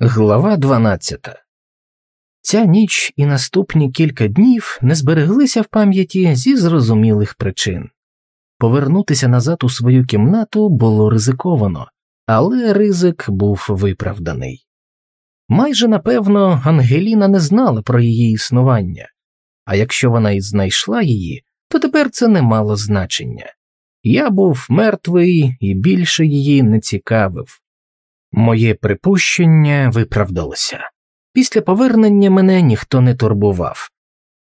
Глава 12 Ця ніч і наступні кілька днів не збереглися в пам'яті зі зрозумілих причин. Повернутися назад у свою кімнату було ризиковано, але ризик був виправданий. Майже напевно Ангеліна не знала про її існування, а якщо вона і знайшла її, то тепер це не мало значення. Я був мертвий і більше її не цікавив. Моє припущення виправдалося. Після повернення мене ніхто не турбував.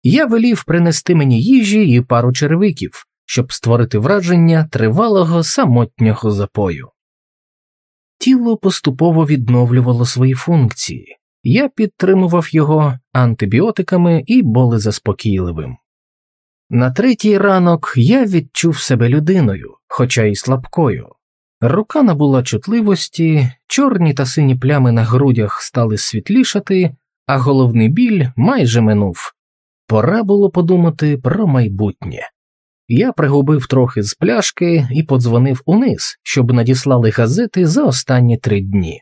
Я велів принести мені їжі і пару червиків, щоб створити враження тривалого самотнього запою. Тіло поступово відновлювало свої функції, я підтримував його антибіотиками і болезаспокійливим. На третій ранок я відчув себе людиною, хоча й слабкою. Рука набула чутливості, чорні та сині плями на грудях стали світлішати, а головний біль майже минув. Пора було подумати про майбутнє. Я пригубив трохи з пляшки і подзвонив униз, щоб надіслали газети за останні три дні.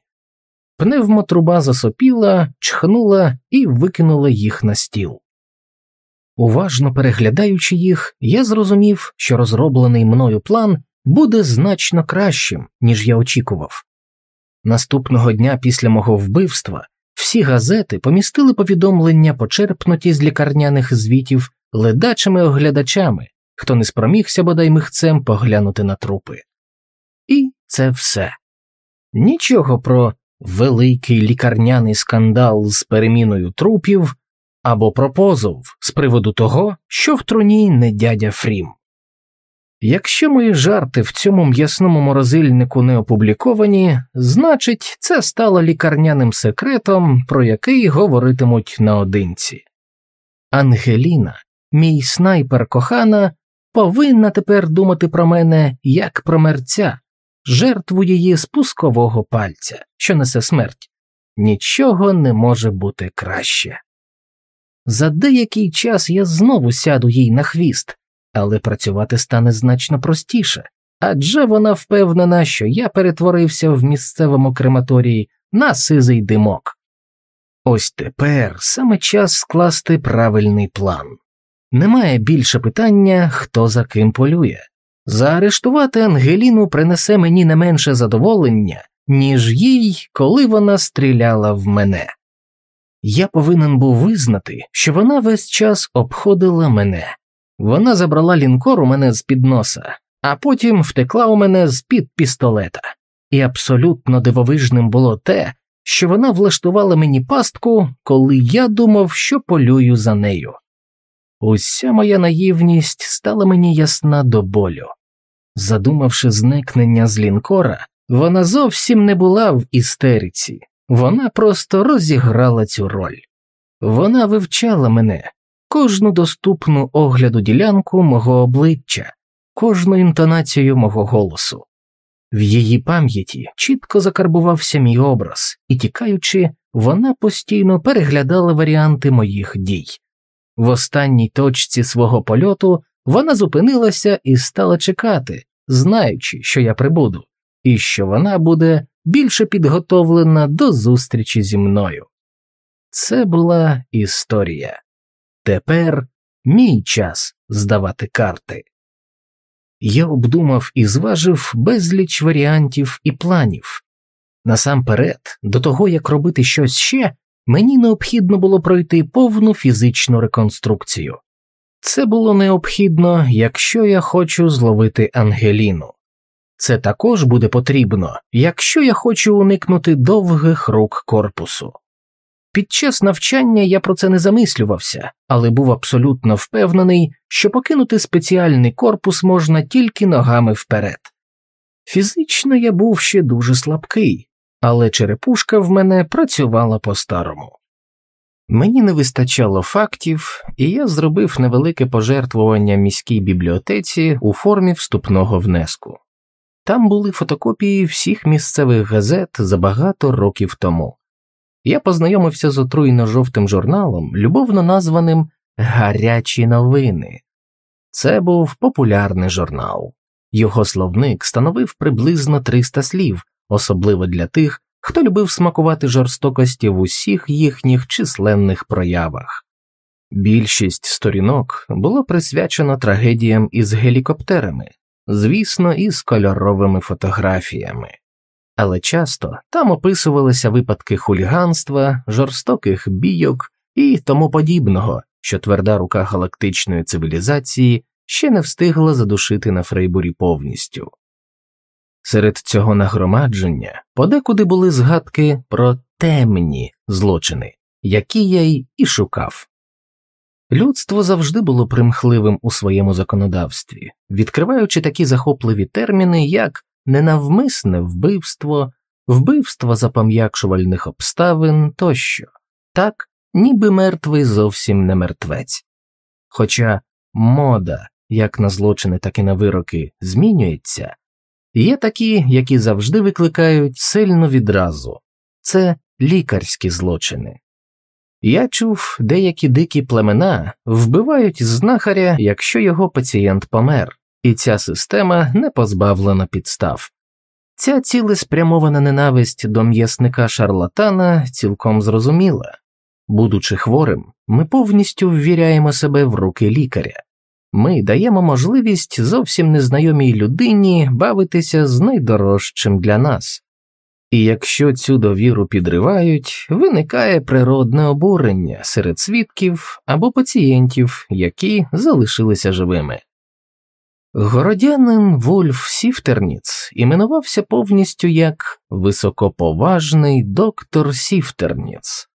Пневмотруба засопіла, чхнула і викинула їх на стіл. Уважно переглядаючи їх, я зрозумів, що розроблений мною план буде значно кращим, ніж я очікував. Наступного дня після мого вбивства всі газети помістили повідомлення, почерпнуті з лікарняних звітів ледачими оглядачами, хто не спромігся бодай михцем поглянути на трупи. І це все. Нічого про великий лікарняний скандал з переміною трупів або про позов з приводу того, що в труні не дядя Фрім. Якщо мої жарти в цьому м'ясному морозильнику не опубліковані, значить, це стало лікарняним секретом, про який говоритимуть наодинці. Ангеліна, мій снайпер кохана, повинна тепер думати про мене як про мерця, жертву її спускового пальця, що несе смерть. Нічого не може бути краще. За деякий час я знову сяду їй на хвіст але працювати стане значно простіше, адже вона впевнена, що я перетворився в місцевому крематорії на сизий димок. Ось тепер саме час скласти правильний план. Немає більше питання, хто за ким полює. Заарештувати Ангеліну принесе мені не менше задоволення, ніж їй, коли вона стріляла в мене. Я повинен був визнати, що вона весь час обходила мене, вона забрала лінкор у мене з під носа, а потім втекла у мене з під пістолета, і абсолютно дивовижним було те, що вона влаштувала мені пастку, коли я думав, що полюю за нею. Уся моя наївність стала мені ясна до болю. Задумавши зникнення з лінкора, вона зовсім не була в істериці, вона просто розіграла цю роль. Вона вивчала мене, кожну доступну огляду ділянку мого обличчя, кожну інтонацію мого голосу. В її пам'яті чітко закарбувався мій образ, і, тікаючи, вона постійно переглядала варіанти моїх дій. В останній точці свого польоту вона зупинилася і стала чекати, знаючи, що я прибуду, і що вона буде більше підготовлена до зустрічі зі мною. Це була історія. Тепер мій час здавати карти. Я обдумав і зважив безліч варіантів і планів. Насамперед, до того як робити щось ще, мені необхідно було пройти повну фізичну реконструкцію. Це було необхідно, якщо я хочу зловити Ангеліну. Це також буде потрібно, якщо я хочу уникнути довгих рук корпусу. Під час навчання я про це не замислювався, але був абсолютно впевнений, що покинути спеціальний корпус можна тільки ногами вперед. Фізично я був ще дуже слабкий, але черепушка в мене працювала по-старому. Мені не вистачало фактів, і я зробив невелике пожертвування міській бібліотеці у формі вступного внеску. Там були фотокопії всіх місцевих газет за багато років тому я познайомився з отруйно жовтим журналом, любовно названим Гарячі новини. Це був популярний журнал. Його словник становив приблизно 300 слів, особливо для тих, хто любив смакувати жорстокості в усіх їхніх численних проявах. Більшість сторінок було присвячено трагедіям із гелікоптерами, звісно, із кольоровими фотографіями, але часто там описувалися випадки хуліганства, жорстоких бійок і тому подібного, що тверда рука галактичної цивілізації ще не встигла задушити на Фрейбурі повністю. Серед цього нагромадження подекуди були згадки про темні злочини, які я й і шукав. Людство завжди було примхливим у своєму законодавстві, відкриваючи такі захопливі терміни, як ненавмисне вбивство, вбивство запам'якшувальних обставин тощо, так, ніби мертвий зовсім не мертвець. Хоча мода як на злочини, так і на вироки змінюється, є такі, які завжди викликають сильну відразу це лікарські злочини. Я чув, деякі дикі племена вбивають знахаря, якщо його пацієнт помер, і ця система не позбавлена підстав. Ця цілеспрямована ненависть до м'ясника шарлатана цілком зрозуміла будучи хворим, ми повністю ввіряємо себе в руки лікаря, ми даємо можливість зовсім незнайомій людині бавитися з найдорожчим для нас. І якщо цю довіру підривають, виникає природне обурення серед свідків або пацієнтів, які залишилися живими. Городянин Вольф Сіфтерніц іменувався повністю як високоповажний доктор Сіфтерніц.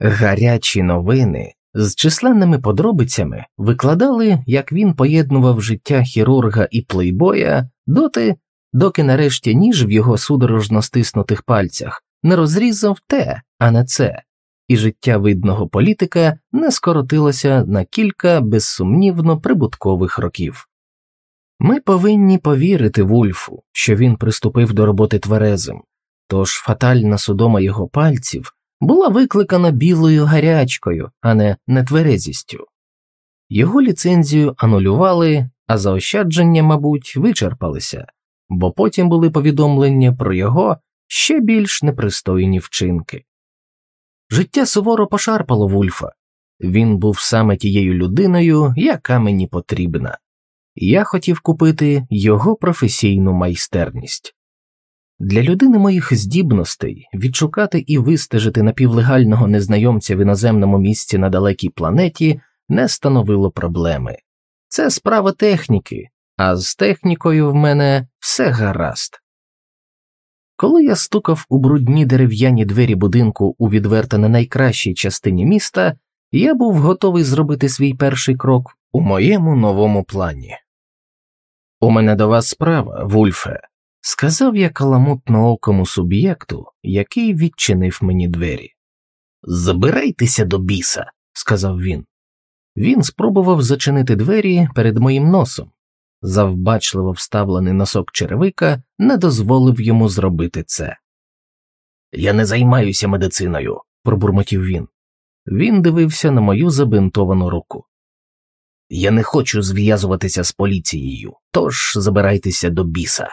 Гарячі новини з численними подробицями викладали, як він поєднував життя хірурга і плейбоя доти, доки нарешті ніж в його судорожно стиснутих пальцях не розрізав те, а не це, і життя видного політика не скоротилося на кілька безсумнівно прибуткових років. Ми повинні повірити Вульфу, що він приступив до роботи тверезим, тож фатальна судома його пальців була викликана білою гарячкою, а не нетверезістю. Його ліцензію анулювали, а заощадження, мабуть, вичерпалися, бо потім були повідомлення про його ще більш непристойні вчинки. Життя суворо пошарпало Вульфа він був саме тією людиною, яка мені потрібна. Я хотів купити його професійну майстерність. Для людини моїх здібностей відшукати і вистежити напівлегального незнайомця в іноземному місці на далекій планеті не становило проблеми. Це справа техніки, а з технікою в мене все гаразд. Коли я стукав у брудні дерев'яні двері будинку у відверто не найкращій частині міста, я був готовий зробити свій перший крок у моєму новому плані. У мене до вас справа, Вульфе сказав я каламутноокому суб'єкту, який відчинив мені двері. Забирайтеся до біса, сказав він. Він спробував зачинити двері перед моїм носом. Завбачливо вставлений носок черевика не дозволив йому зробити це. Я не займаюся медициною, пробурмотів він. Він дивився на мою забинтовану руку. Я не хочу зв'язуватися з поліцією, тож забирайтеся до біса.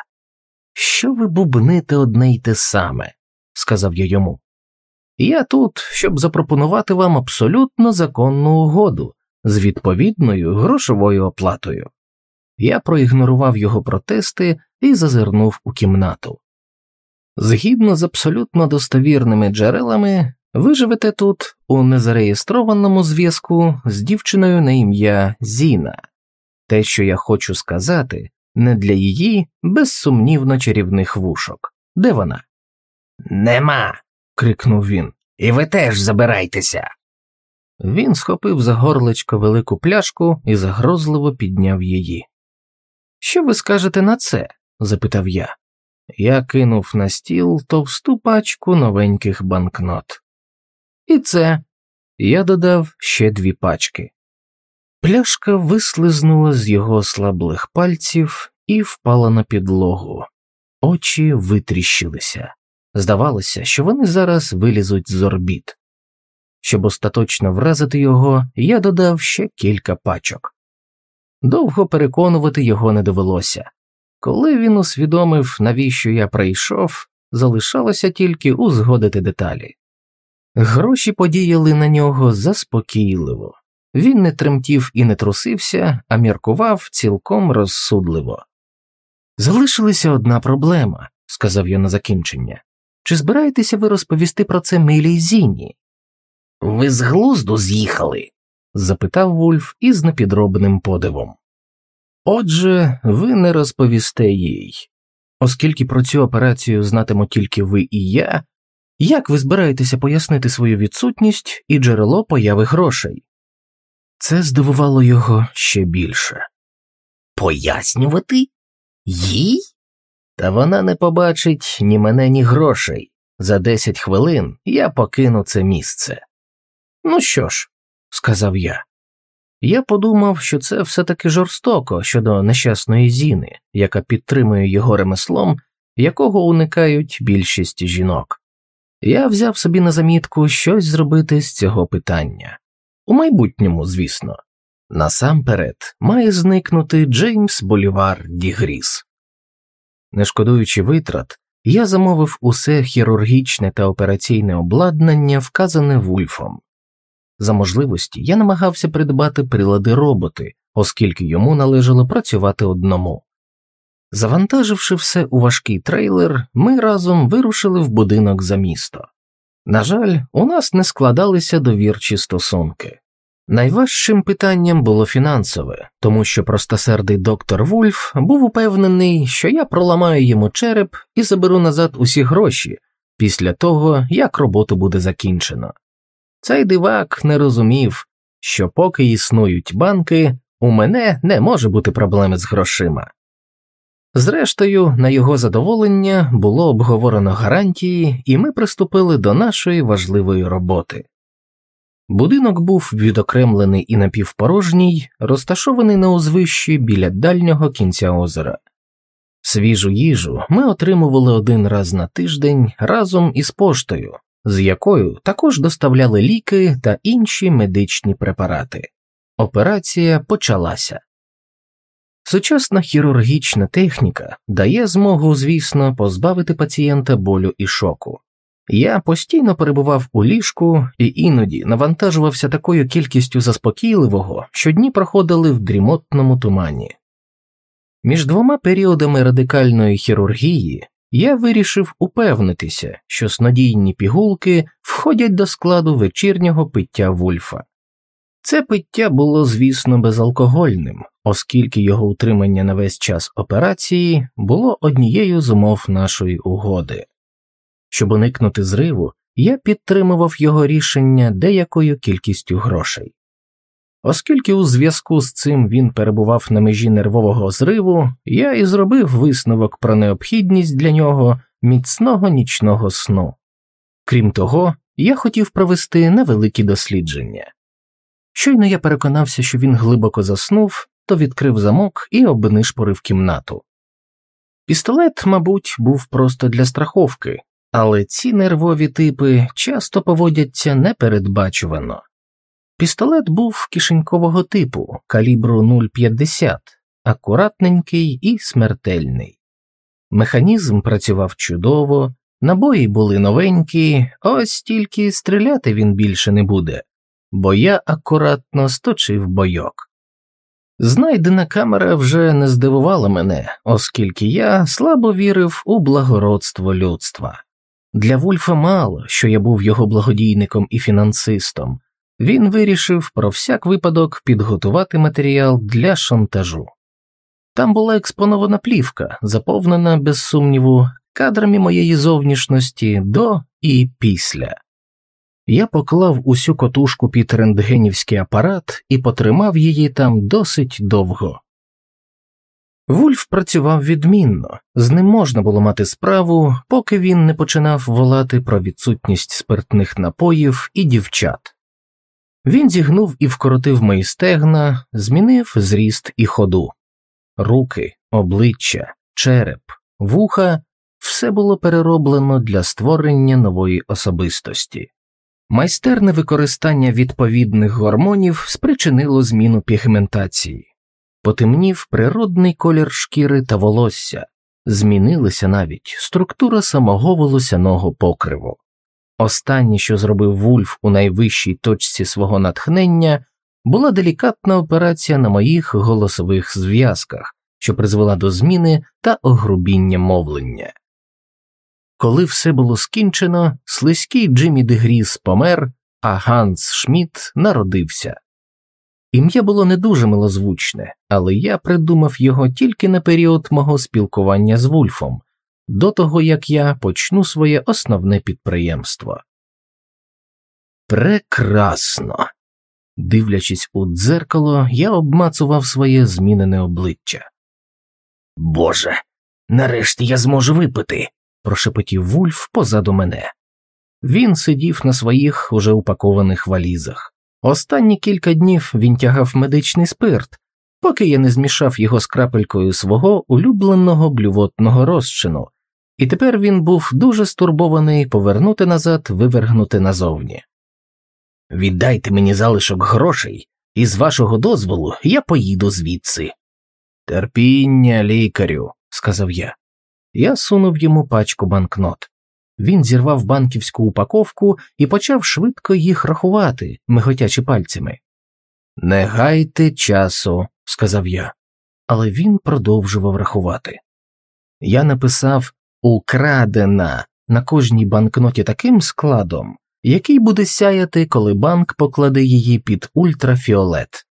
Що ви бубните одне й те саме, сказав я йому. Я тут, щоб запропонувати вам абсолютно законну угоду з відповідною грошовою оплатою. Я проігнорував його протести і зазирнув у кімнату. Згідно з абсолютно достовірними джерелами, ви живете тут у незареєстрованому зв'язку з дівчиною на ім'я Зіна. Те, що я хочу сказати, не для її безсумнівно чарівних вушок. Де вона? Нема. крикнув він. І ви теж забирайтеся. Він схопив за горлечко велику пляшку і загрозливо підняв її. Що ви скажете на це? запитав я. Я кинув на стіл товсту пачку новеньких банкнот. І це я додав ще дві пачки. Пляшка вислизнула з його слаблих пальців і впала на підлогу. Очі витріщилися. Здавалося, що вони зараз вилізуть з орбіт. Щоб остаточно вразити його, я додав ще кілька пачок. Довго переконувати його не довелося. Коли він усвідомив, навіщо я прийшов, залишалося тільки узгодити деталі. Гроші подіяли на нього заспокійливо. Він не тремтів і не трусився, а міркував цілком розсудливо. Залишилася одна проблема, сказав я на закінчення. Чи збираєтеся ви розповісти про це Милі й Зіні? Ви з глузду з'їхали? запитав Вульф із непідробним подивом. Отже, ви не розповісте їй. Оскільки про цю операцію знатиму тільки ви і я, як ви збираєтеся пояснити свою відсутність і джерело появи грошей? Це здивувало його ще більше. Пояснювати? Їй? Та вона не побачить ні мене, ні грошей. За десять хвилин я покину це місце. Ну що ж, сказав я. Я подумав, що це все таки жорстоко щодо нещасної Зіни, яка підтримує його ремеслом, якого уникають більшість жінок. Я взяв собі на замітку щось зробити з цього питання. У майбутньому, звісно, насамперед має зникнути Джеймс Болівар Дігріс. Не шкодуючи витрат, я замовив усе хірургічне та операційне обладнання, вказане Вульфом. За можливості я намагався придбати прилади роботи, оскільки йому належало працювати одному. Завантаживши все у важкий трейлер, ми разом вирушили в будинок за місто. На жаль, у нас не складалися довірчі стосунки. Найважчим питанням було фінансове, тому що простосердий доктор Вульф був упевнений, що я проламаю йому череп і заберу назад усі гроші після того, як роботу буде закінчено. Цей дивак не розумів, що поки існують банки, у мене не може бути проблеми з грошима. Зрештою, на його задоволення було обговорено гарантії, і ми приступили до нашої важливої роботи. Будинок був відокремлений і напівпорожній, розташований на узвищі біля дальнього кінця озера. Свіжу їжу ми отримували один раз на тиждень разом із поштою, з якою також доставляли ліки та інші медичні препарати. Операція почалася. Сучасна хірургічна техніка дає змогу, звісно, позбавити пацієнта болю і шоку. Я постійно перебував у ліжку і іноді навантажувався такою кількістю заспокійливого, що дні проходили в дрімотному тумані. Між двома періодами радикальної хірургії я вирішив упевнитися, що снодійні пігулки входять до складу вечірнього пиття вульфа. Це пиття було, звісно, безалкогольним, оскільки його утримання на весь час операції було однією з умов нашої угоди. Щоб уникнути зриву, я підтримував його рішення деякою кількістю грошей. Оскільки у зв'язку з цим він перебував на межі нервового зриву, я і зробив висновок про необхідність для нього міцного нічного сну. Крім того, я хотів провести невеликі дослідження. Щойно я переконався, що він глибоко заснув, то відкрив замок і обнишпорив кімнату. Пістолет, мабуть, був просто для страховки, але ці нервові типи часто поводяться непередбачувано. Пістолет був кишенькового типу калібру 0,50, акуратненький і смертельний. Механізм працював чудово, набої були новенькі, ось тільки стріляти він більше не буде, бо я акуратно сточив бойок. Знайдена камера вже не здивувала мене, оскільки я слабо вірив у благородство людства. Для Вульфа мало, що я був його благодійником і фінансистом, він вирішив про всяк випадок підготувати матеріал для шантажу. Там була експонована плівка, заповнена, без сумніву, кадрами моєї зовнішності до і після. Я поклав усю котушку під рентгенівський апарат і потримав її там досить довго. Вульф працював відмінно, з ним можна було мати справу, поки він не починав волати про відсутність спиртних напоїв і дівчат. Він зігнув і вкоротив мої стегна, змінив зріст і ходу. Руки, обличчя, череп, вуха все було перероблено для створення нової особистості. Майстерне використання відповідних гормонів спричинило зміну пігментації, потемнів природний колір шкіри та волосся, Змінилася навіть структура самого волосяного покриву. Останнє, що зробив Вульф у найвищій точці свого натхнення, була делікатна операція на моїх голосових зв'язках, що призвела до зміни та огрубіння мовлення. Коли все було скінчено, слизький Джиммі Дегріс помер, а Ганс Шмідт народився. Ім'я було не дуже милозвучне, але я придумав його тільки на період мого спілкування з Вульфом, до того як я почну своє основне підприємство. Прекрасно. Дивлячись у дзеркало, я обмацував своє змінене обличчя. Боже, нарешті я зможу випити, прошепотів Вульф позаду мене. Він сидів на своїх уже упакованих валізах. Останні кілька днів він тягав медичний спирт, поки я не змішав його з крапелькою свого улюбленого блювотного розчину, і тепер він був дуже стурбований повернути назад, вивергнути назовні. Віддайте мені залишок грошей, і з вашого дозволу я поїду звідси. Терпіння, лікарю, сказав я. Я сунув йому пачку банкнот. Він зірвав банківську упаковку і почав швидко їх рахувати, миготячи пальцями. Не гайте часу, сказав я, але він продовжував рахувати. Я написав Украдена на кожній банкноті таким складом, який буде сяяти, коли банк покладе її під ультрафіолет.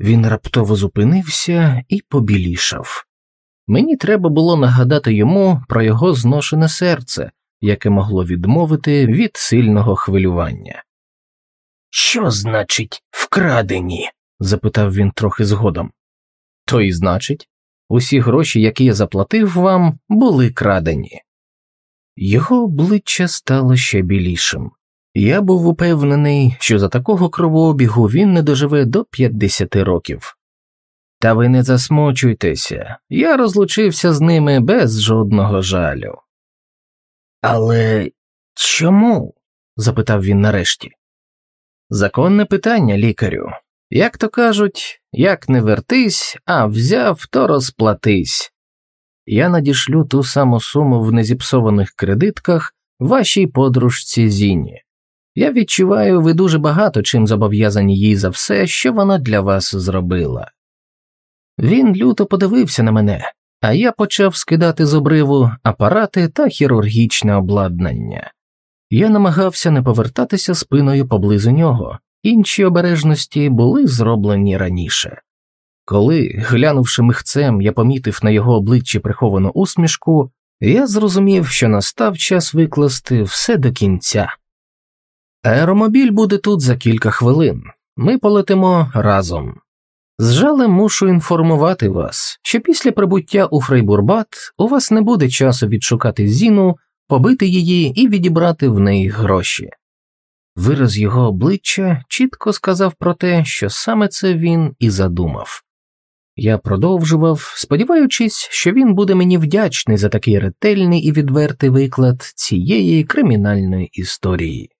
Він раптово зупинився і побілішав. Мені треба було нагадати йому про його зношене серце, яке могло відмовити від сильного хвилювання. Що значить вкрадені? запитав він трохи згодом. То й значить, усі гроші, які я заплатив вам, були крадені. Його обличчя стало ще білішим. Я був упевнений, що за такого кровообігу він не доживе до 50 років. Та ви не засмучуйтеся, я розлучився з ними без жодного жалю. Але чому? запитав він нарешті. Законне питання, лікарю. Як то кажуть, як не вертись, а взяв, то розплатись. Я надішлю ту саму суму в незіпсованих кредитках вашій подружці Зіні. Я відчуваю, ви дуже багато чим зобов'язані їй за все, що вона для вас зробила. Він люто подивився на мене, а я почав скидати з обриву апарати та хірургічне обладнання. Я намагався не повертатися спиною поблизу нього, інші обережності були зроблені раніше. Коли, глянувши михцем, я помітив на його обличчі приховану усмішку, я зрозумів, що настав час викласти все до кінця. Аеромобіль буде тут за кілька хвилин. Ми полетимо разом. З жалем мушу інформувати вас, що після прибуття у Фрейбурбат у вас не буде часу відшукати Зіну, побити її і відібрати в неї гроші. Вираз його обличчя чітко сказав про те, що саме це він і задумав. Я продовжував, сподіваючись, що він буде мені вдячний за такий ретельний і відвертий виклад цієї кримінальної історії.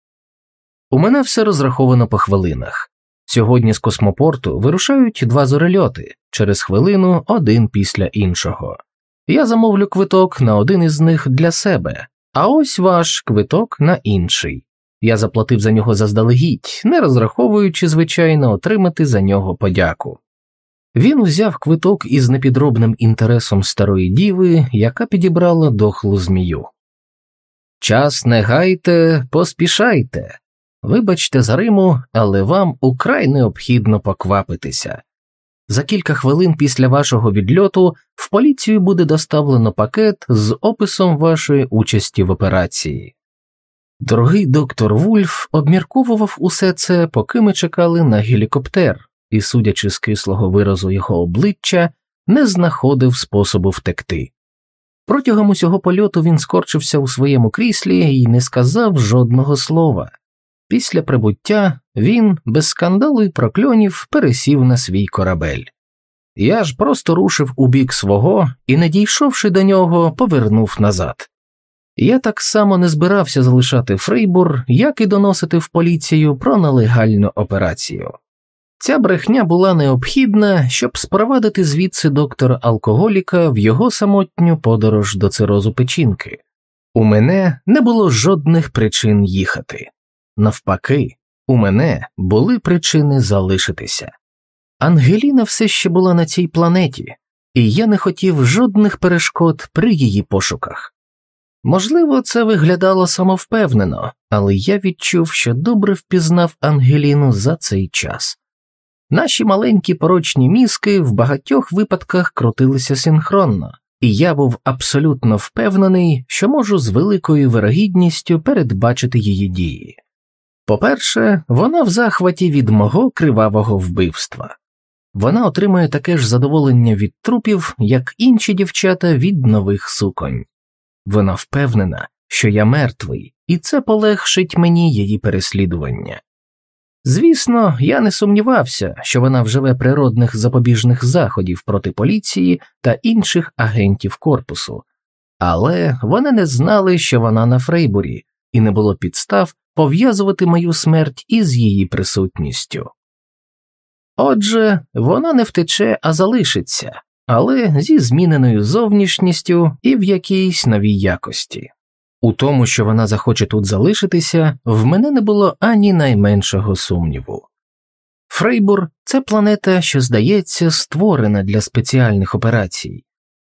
У мене все розраховано по хвилинах. Сьогодні з космопорту вирушають два зорельоти через хвилину один після іншого. Я замовлю квиток на один із них для себе, а ось ваш квиток на інший. Я заплатив за нього заздалегідь, не розраховуючи, звичайно, отримати за нього подяку. Він узяв квиток із непідробним інтересом старої діви, яка підібрала дохлу змію. Час не гайте, поспішайте. Вибачте за Риму, але вам украй необхідно поквапитися. За кілька хвилин після вашого відльоту в поліцію буде доставлено пакет з описом вашої участі в операції. Дорогий доктор Вульф обмірковував усе це, поки ми чекали на гелікоптер, і, судячи з кислого виразу його обличчя, не знаходив способу втекти. Протягом усього польоту він скорчився у своєму кріслі і не сказав жодного слова. Після прибуття він без скандалу і прокльонів пересів на свій корабель. Я ж просто рушив у бік свого і, не дійшовши до нього, повернув назад. Я так само не збирався залишати Фрейбур, як і доносити в поліцію про нелегальну операцію. Ця брехня була необхідна, щоб спровадити звідси доктора алкоголіка в його самотню подорож до цирозу печінки. У мене не було жодних причин їхати. Навпаки, у мене були причини залишитися. Ангеліна все ще була на цій планеті, і я не хотів жодних перешкод при її пошуках. Можливо, це виглядало самовпевнено, але я відчув, що добре впізнав Ангеліну за цей час. Наші маленькі порочні мізки в багатьох випадках крутилися синхронно, і я був абсолютно впевнений, що можу з великою вирогідністю передбачити її дії. По-перше, вона в захваті від мого кривавого вбивства. Вона отримує таке ж задоволення від трупів, як інші дівчата від нових суконь. Вона впевнена, що я мертвий, і це полегшить мені її переслідування. Звісно, я не сумнівався, що вона вживе природних запобіжних заходів проти поліції та інших агентів корпусу, але вони не знали, що вона на Фрейбурі, і не було підстав пов'язувати мою смерть із її присутністю. Отже, вона не втече, а залишиться, але зі зміненою зовнішністю і в якійсь новій якості. У тому, що вона захоче тут залишитися, в мене не було ані найменшого сумніву. Фрейбур це планета, що здається, створена для спеціальних операцій.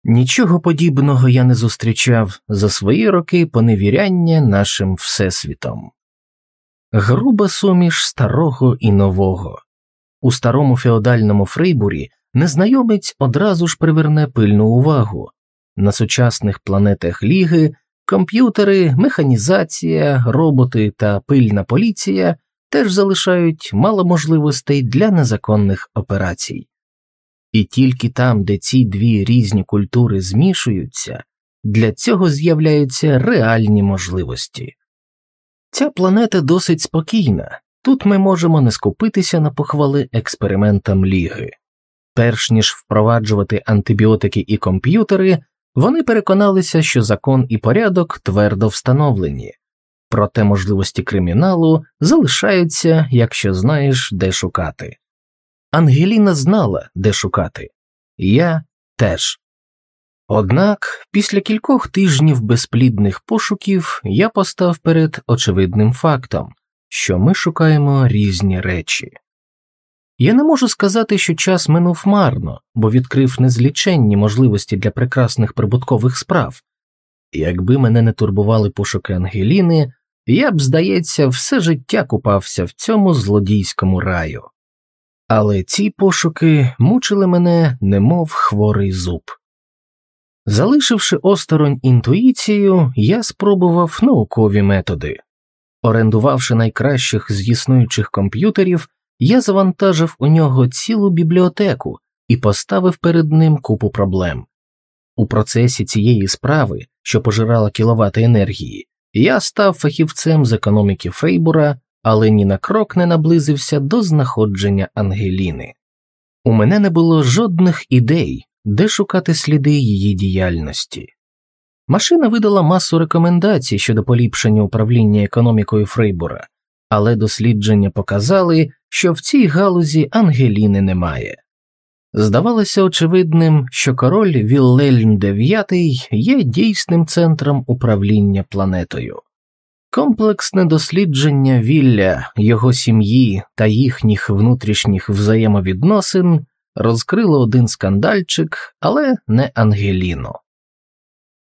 Нічого подібного я не зустрічав за свої роки поневіряння нашим Всесвітом. Груба суміш старого і нового. У старому феодальному Фрейбурі незнайомець одразу ж приверне пильну увагу. На сучасних планетах Ліги комп'ютери, механізація, роботи та пильна поліція теж залишають мало можливостей для незаконних операцій. І тільки там, де ці дві різні культури змішуються, для цього з'являються реальні можливості. Ця планета досить спокійна, тут ми можемо не скупитися на похвали експериментам ліги. Перш ніж впроваджувати антибіотики і комп'ютери, вони переконалися, що закон і порядок твердо встановлені, проте можливості криміналу залишаються, якщо знаєш, де шукати. Ангеліна знала, де шукати, я теж. Однак після кількох тижнів безплідних пошуків я постав перед очевидним фактом, що ми шукаємо різні речі. Я не можу сказати, що час минув марно, бо відкрив незліченні можливості для прекрасних прибуткових справ, якби мене не турбували пошуки Ангеліни, я б, здається, все життя купався в цьому злодійському раю. Але ці пошуки мучили мене, немов хворий зуб. Залишивши осторонь інтуїцію, я спробував наукові методи. Орендувавши найкращих з існуючих комп'ютерів, я завантажив у нього цілу бібліотеку і поставив перед ним купу проблем. У процесі цієї справи, що пожирала кіловати енергії, я став фахівцем з економіки Фейбура, але ні на крок не наблизився до знаходження Ангеліни. У мене не було жодних ідей, де шукати сліди її діяльності. Машина видала масу рекомендацій щодо поліпшення управління економікою Фрейбура, але дослідження показали, що в цій галузі Ангеліни немає. Здавалося очевидним, що король Віллельм IX є дійсним центром управління планетою. Комплексне дослідження вілля, його сім'ї та їхніх внутрішніх взаємовідносин розкрило один скандальчик, але не Ангеліну.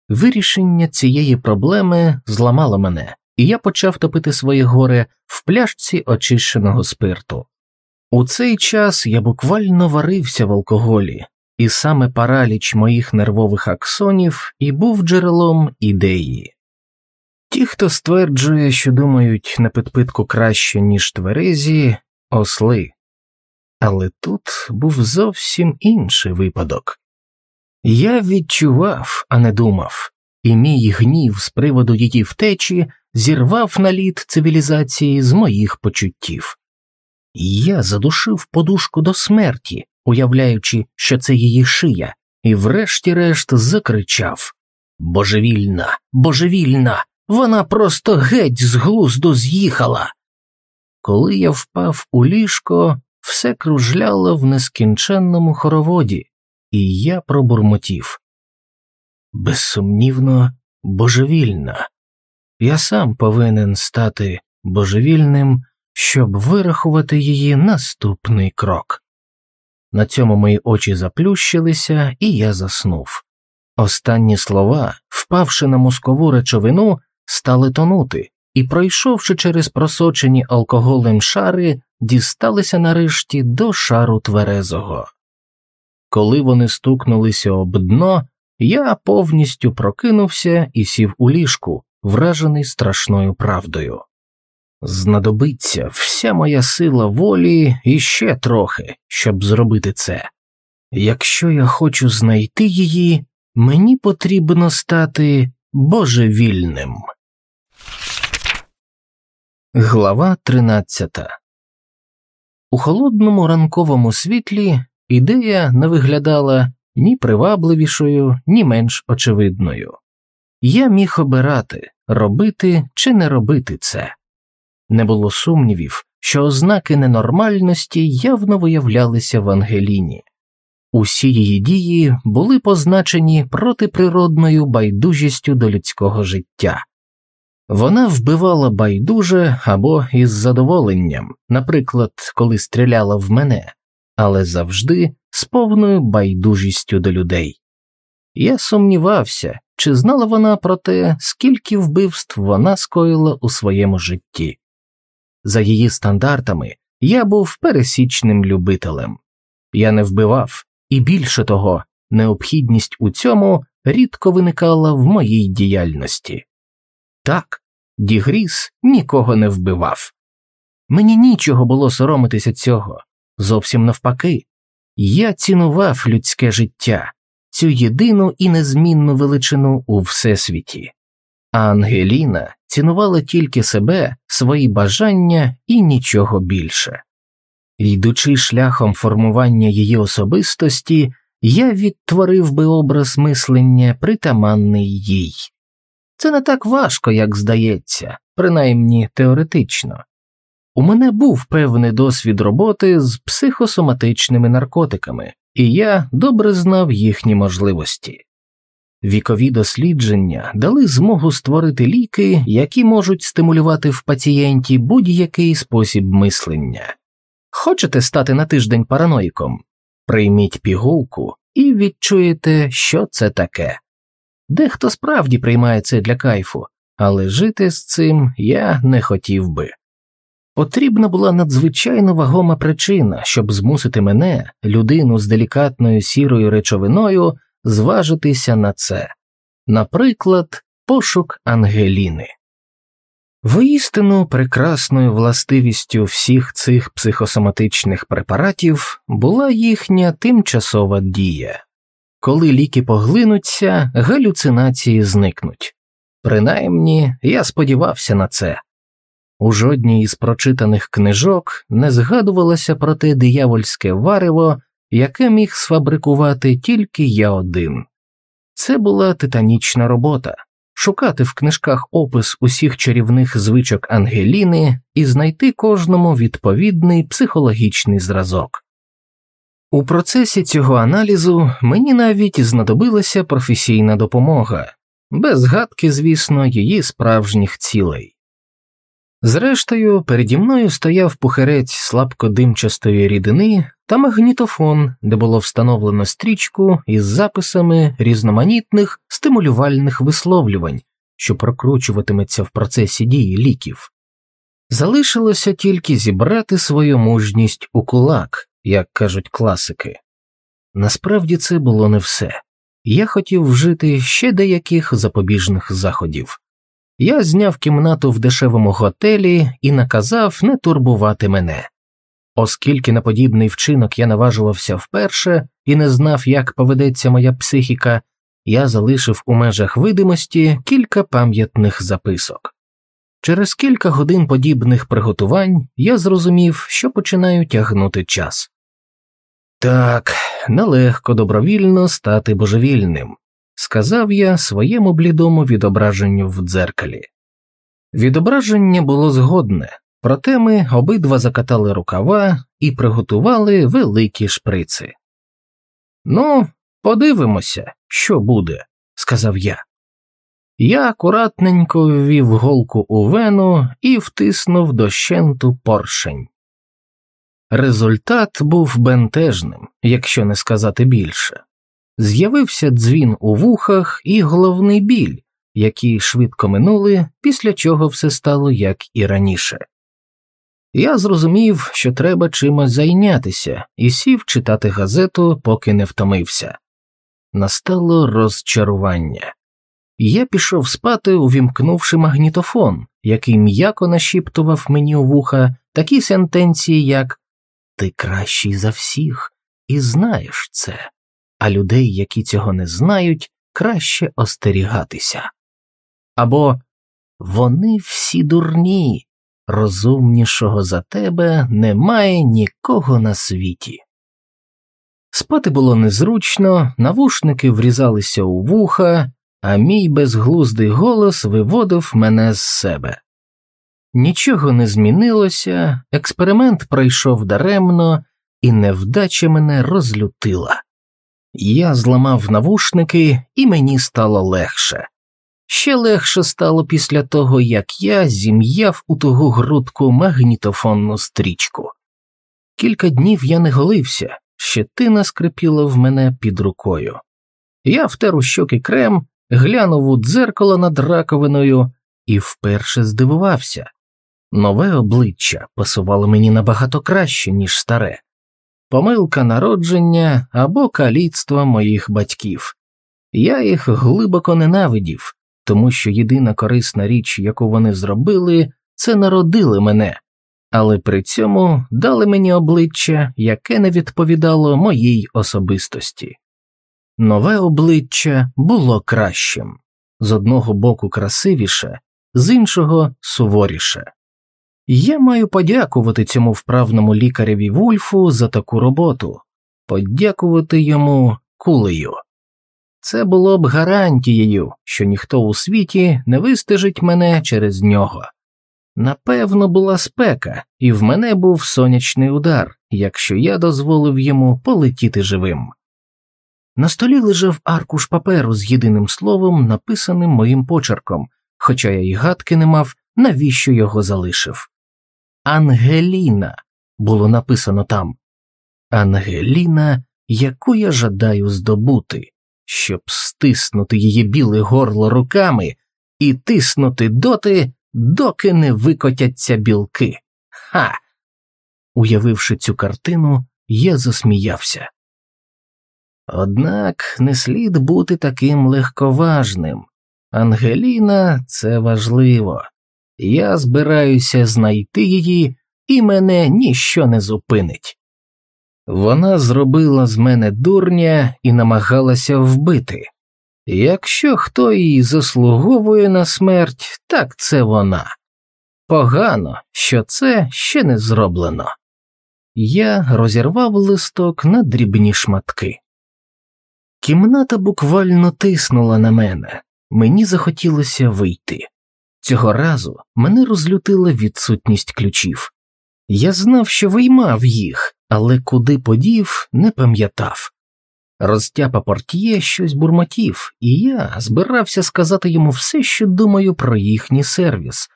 Вирішення цієї проблеми зламало мене, і я почав топити своє горе в пляшці очищеного спирту. У цей час я буквально варився в алкоголі, і саме параліч моїх нервових аксонів і був джерелом ідеї. Ті, хто стверджує, що думають на підпитку краще, ніж тверезі, осли. Але тут був зовсім інший випадок. Я відчував, а не думав, і мій гнів з приводу її втечі зірвав наліт цивілізації з моїх почуттів. Я задушив подушку до смерті, уявляючи, що це її шия, і врешті-решт закричав Божевільна, божевільна, вона просто геть з глузду з'їхала. Коли я впав у ліжко, все кружляло в нескінченному хороводі, і я пробурмотів. Безсумнівно, божевільна. Я сам повинен стати божевільним, щоб вирахувати її наступний крок. На цьому мої очі заплющилися, і я заснув. Останні слова, впавши на мозкову речовину, стали тонути, і, пройшовши через просочені алкоголем шари, дісталися нарешті до шару тверезого. Коли вони стукнулися об дно, я повністю прокинувся і сів у ліжку, вражений страшною правдою. Знадобиться вся моя сила волі і ще трохи, щоб зробити це. Якщо я хочу знайти її, мені потрібно стати божевільним. Глава 13 У холодному ранковому світлі ідея не виглядала ні привабливішою, ні менш очевидною. Я міг обирати, робити чи не робити це. Не було сумнівів, що ознаки ненормальності явно виявлялися в Ангеліні. Усі її дії були позначені протиприродною байдужістю до людського життя. Вона вбивала байдуже або із задоволенням, наприклад, коли стріляла в мене, але завжди з повною байдужістю до людей. Я сумнівався, чи знала вона про те, скільки вбивств вона скоїла у своєму житті. За її стандартами я був пересічним любителем. Я не вбивав, і більше того, необхідність у цьому рідко виникала в моїй діяльності. Так, Дігріс нікого не вбивав. Мені нічого було соромитися цього, зовсім навпаки. Я цінував людське життя, цю єдину і незмінну величину у всесвіті, а Ангеліна цінувала тільки себе, свої бажання і нічого більше. Йдучи шляхом формування її особистості, я відтворив би образ мислення притаманний їй. Це не так важко, як здається, принаймні теоретично. У мене був певний досвід роботи з психосоматичними наркотиками, і я добре знав їхні можливості. Вікові дослідження дали змогу створити ліки, які можуть стимулювати в пацієнті будь-який спосіб мислення. Хочете стати на тиждень параноїком? Прийміть пігулку і відчуєте, що це таке. Дехто справді приймає це для кайфу, але жити з цим я не хотів би. Потрібна була надзвичайно вагома причина, щоб змусити мене, людину з делікатною сірою речовиною, зважитися на це, наприклад, пошук Ангеліни. Воістину прекрасною властивістю всіх цих психосоматичних препаратів була їхня тимчасова дія. Коли ліки поглинуться, галюцинації зникнуть. Принаймні я сподівався на це. У жодній із прочитаних книжок не згадувалося про те диявольське варево, яке міг сфабрикувати тільки я один. Це була титанічна робота шукати в книжках опис усіх чарівних звичок Ангеліни і знайти кожному відповідний психологічний зразок. У процесі цього аналізу мені навіть знадобилася професійна допомога, без згадки, звісно, її справжніх цілей. Зрештою, переді мною стояв пухерець слабкодимчастої рідини та магнітофон, де було встановлено стрічку із записами різноманітних стимулювальних висловлювань, що прокручуватиметься в процесі дії ліків. Залишилося тільки зібрати свою мужність у кулак, як кажуть класики. Насправді це було не все. Я хотів вжити ще деяких запобіжних заходів. Я зняв кімнату в дешевому готелі і наказав не турбувати мене. Оскільки на подібний вчинок я наважувався вперше і не знав, як поведеться моя психіка, я залишив у межах видимості кілька пам'ятних записок. Через кілька годин подібних приготувань я зрозумів, що починаю тягнути час. Так, нелегко добровільно стати божевільним, сказав я своєму блідому відображенню в дзеркалі. Відображення було згодне, проте ми обидва закатали рукава і приготували великі шприци. Ну, подивимося, що буде, сказав я. Я акуратненько ввів голку у вену і втиснув дощенту поршень. Результат був бентежним, якщо не сказати більше. З'явився дзвін у вухах і головний біль, які швидко минули, після чого все стало як і раніше. Я зрозумів, що треба чимось зайнятися, і сів читати газету, поки не втомився. Настало розчарування. Я пішов спати, увімкнувши магнітофон, який м'яко нашіптував мені у вуха такі сентенції, як Ти кращий за всіх, і знаєш це, а людей, які цього не знають, краще остерігатися. Або Вони всі дурні, розумнішого за тебе немає нікого на світі. Спати було незручно, навушники врізалися у вуха, а мій безглуздий голос виводив мене з себе. Нічого не змінилося, експеримент пройшов даремно, і невдача мене розлютила. Я зламав навушники, і мені стало легше. Ще легше стало після того, як я зім'яв у того грудку магнітофонну стрічку. Кілька днів я не голився, щетина скрипіла в мене під рукою. Я втер у щоки крем, глянув у дзеркало над раковиною і вперше здивувався. Нове обличчя пасувало мені набагато краще, ніж старе, помилка народження або каліцтва моїх батьків. Я їх глибоко ненавидів, тому що єдина корисна річ, яку вони зробили, це народили мене, але при цьому дали мені обличчя, яке не відповідало моїй особистості. Нове обличчя було кращим з одного боку красивіше, з іншого суворіше. Я маю подякувати цьому вправному лікареві Вульфу за таку роботу, подякувати йому кулею. Це було б гарантією, що ніхто у світі не вистежить мене через нього. Напевно, була спека, і в мене був сонячний удар, якщо я дозволив йому полетіти живим. На столі лежав аркуш паперу з єдиним словом, написаним моїм почерком, хоча я й гадки не мав, навіщо його залишив. Ангеліна було написано там Ангеліна, яку я жадаю здобути щоб стиснути її біле горло руками і тиснути доти, доки не викотяться білки. Ха. Уявивши цю картину, я засміявся. Однак не слід бути таким легковажним. Ангеліна, це важливо. Я збираюся знайти її, і мене ніщо не зупинить. Вона зробила з мене дурня і намагалася вбити. Якщо хто її заслуговує на смерть, так це вона. Погано, що це ще не зроблено. Я розірвав листок на дрібні шматки. Кімната буквально тиснула на мене, мені захотілося вийти. Цього разу мене розлютила відсутність ключів. Я знав, що виймав їх, але куди подів, не пам'ятав. Розтяпа портьє щось бурмотів, і я збирався сказати йому все, що думаю про їхній сервіс,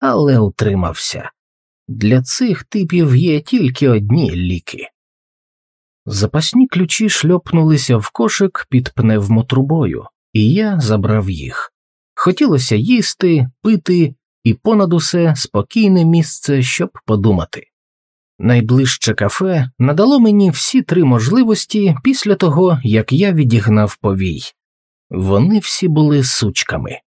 але утримався. Для цих типів є тільки одні ліки. Запасні ключі шльопнулися в кошик під пневмотрубою, і я забрав їх. Хотілося їсти, пити і понад усе спокійне місце, щоб подумати. Найближче кафе надало мені всі три можливості після того, як я відігнав повій. Вони всі були сучками.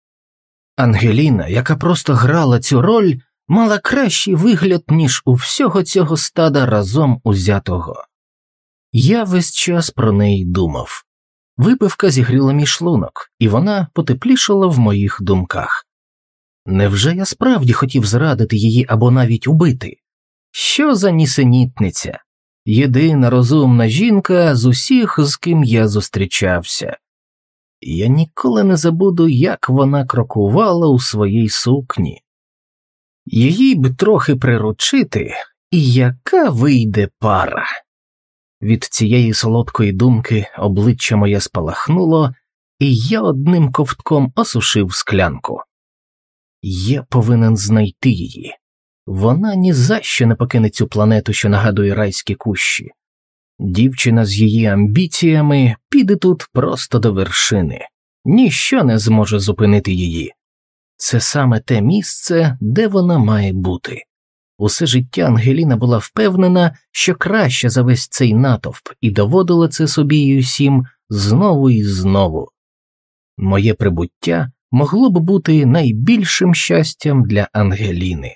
Ангеліна, яка просто грала цю роль, мала кращий вигляд, ніж у всього цього стада разом узятого. Я весь час про неї думав. Випивка зігріла мій шлунок, і вона потеплішала в моїх думках. Невже я справді хотів зрадити її або навіть убити? Що за нісенітниця? Єдина розумна жінка з усіх, з ким я зустрічався. Я ніколи не забуду, як вона крокувала у своїй сукні. Її б трохи приручити, І яка вийде пара? Від цієї солодкої думки обличчя моє спалахнуло, і я одним ковтком осушив склянку. Я повинен знайти її. Вона ні за що не покине цю планету, що нагадує райські кущі. Дівчина з її амбіціями піде тут просто до вершини, ніщо не зможе зупинити її. Це саме те місце, де вона має бути. Усе життя Ангеліна була впевнена, що краще за весь цей натовп, і доводила це собі й усім знову і знову. Моє прибуття могло б бути найбільшим щастям для Ангеліни.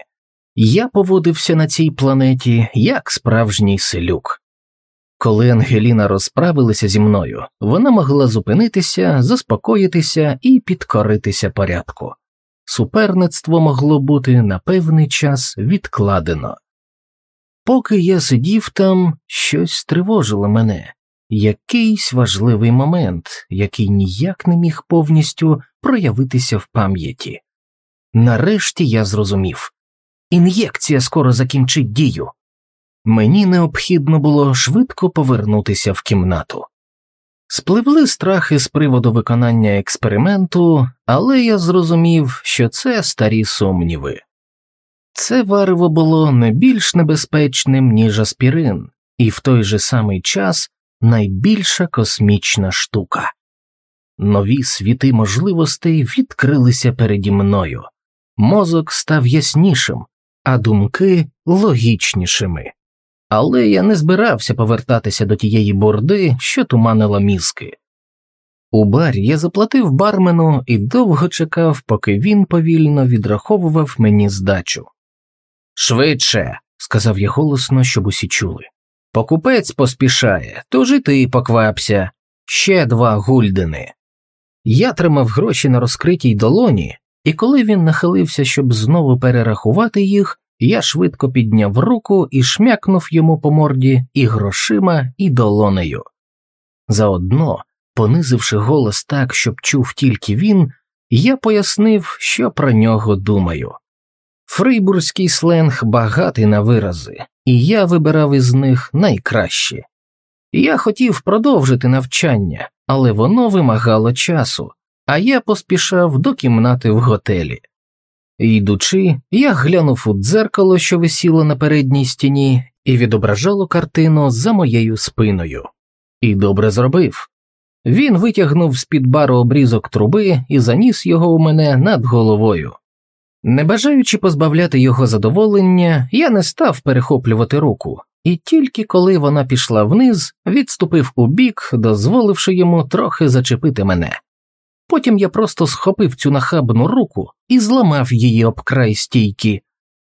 Я поводився на цій планеті як справжній селюк. Коли Ангеліна розправилася зі мною, вона могла зупинитися, заспокоїтися і підкоритися порядку. Суперництво могло бути на певний час відкладено. Поки я сидів там, щось стривожило мене, якийсь важливий момент, який ніяк не міг повністю проявитися в пам'яті. Нарешті я зрозумів ін'єкція скоро закінчить дію. Мені необхідно було швидко повернутися в кімнату. Спливли страхи з приводу виконання експерименту, але я зрозумів, що це старі сумніви. Це варево було не більш небезпечним, ніж аспірин, і в той же самий час найбільша космічна штука. Нові світи можливостей відкрилися переді мною, мозок став яснішим, а думки логічнішими але я не збирався повертатися до тієї борди, що туманила мізки. У барі я заплатив бармену і довго чекав, поки він повільно відраховував мені здачу. Швидше, сказав я голосно, щоб усі чули. Покупець поспішає, тож і ти поквапся, ще два гульдени. Я тримав гроші на розкритій долоні, і коли він нахилився, щоб знову перерахувати їх, я швидко підняв руку і шмякнув йому по морді і грошима, і долонею. Заодно, понизивши голос так, щоб чув тільки він, я пояснив, що про нього думаю. Фрейбурзький сленг багатий на вирази, і я вибирав із них найкращі. Я хотів продовжити навчання, але воно вимагало часу, а я поспішав до кімнати в готелі. Йдучи, я глянув у дзеркало, що висіло на передній стіні, і відображало картину за моєю спиною. І добре зробив. Він витягнув з під бару обрізок труби і заніс його у мене над головою. Не бажаючи позбавляти його задоволення, я не став перехоплювати руку, і тільки коли вона пішла вниз, відступив у бік, дозволивши йому трохи зачепити мене. Потім я просто схопив цю нахабну руку і зламав її об край стійки.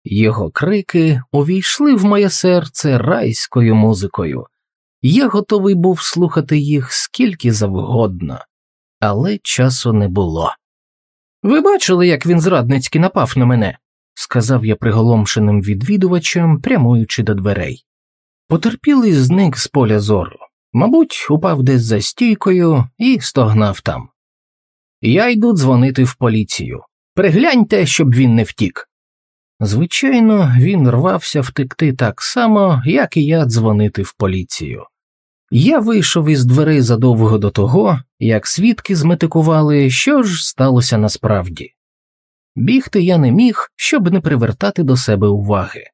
Його крики увійшли в моє серце райською музикою. Я готовий був слухати їх скільки завгодно, але часу не було. Ви бачили, як він зрадницьки напав на мене, сказав я приголомшеним відвідувачем, прямуючи до дверей. Потерпілий зник з поля зору, мабуть, упав десь за стійкою і стогнав там. Я йду дзвонити в поліцію. Пригляньте, щоб він не втік. Звичайно, він рвався втекти так само, як і я дзвонити в поліцію. Я вийшов із дверей задовго до того, як свідки зметикували, що ж сталося насправді. Бігти я не міг, щоб не привертати до себе уваги.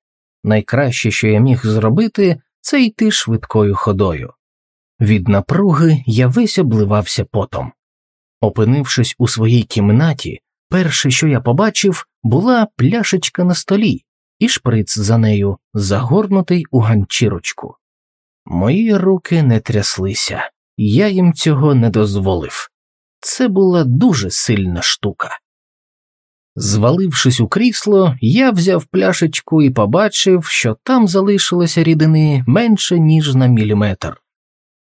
Найкраще, що я міг зробити, це йти швидкою ходою. Від напруги я весь обливався потом. Опинившись у своїй кімнаті, перше, що я побачив, була пляшечка на столі і шприц за нею, загорнутий у ганчірочку. Мої руки не тряслися, я їм цього не дозволив. Це була дуже сильна штука. Звалившись у крісло, я взяв пляшечку і побачив, що там залишилося рідини менше, ніж на міліметр.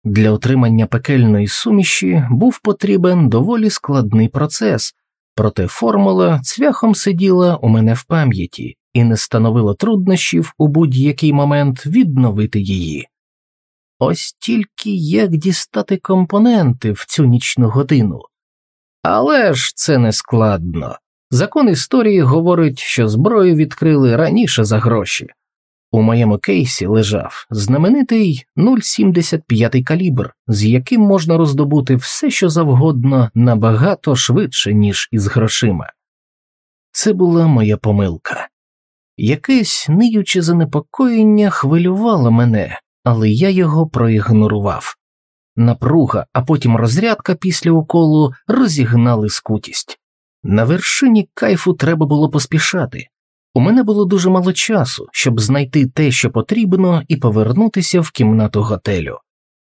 Для отримання пекельної суміші був потрібен доволі складний процес, проте формула цвяхом сиділа у мене в пам'яті і не становила труднощів у будь-який момент відновити її. Ось тільки як дістати компоненти в цю нічну годину. Але ж це не складно. Закон історії говорить, що зброю відкрили раніше за гроші. У моєму кейсі лежав знаменитий 0,75 калібр, з яким можна роздобути все, що завгодно, набагато швидше, ніж із грошима. Це була моя помилка. Якесь ниюче занепокоєння хвилювало мене, але я його проігнорував. Напруга, а потім розрядка після уколу розігнали скутість. На вершині кайфу треба було поспішати. У мене було дуже мало часу, щоб знайти те, що потрібно, і повернутися в кімнату готелю.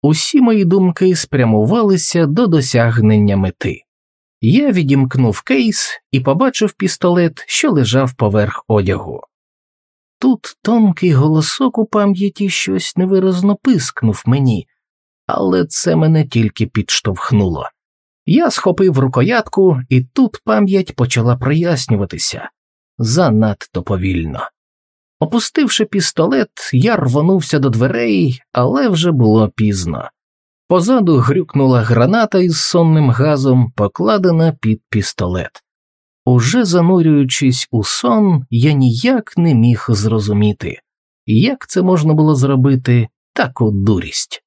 Усі мої думки спрямувалися до досягнення мети. Я відімкнув кейс і побачив пістолет, що лежав поверх одягу. Тут тонкий голосок у пам'яті щось невиразно пискнув мені, але це мене тільки підштовхнуло. Я схопив рукоятку, і тут пам'ять почала прояснюватися занадто повільно. Опустивши пістолет, я рвонувся до дверей, але вже було пізно. Позаду грюкнула граната із сонним газом, покладена під пістолет. Уже занурюючись у сон, я ніяк не міг зрозуміти, як це можна було зробити таку дурість.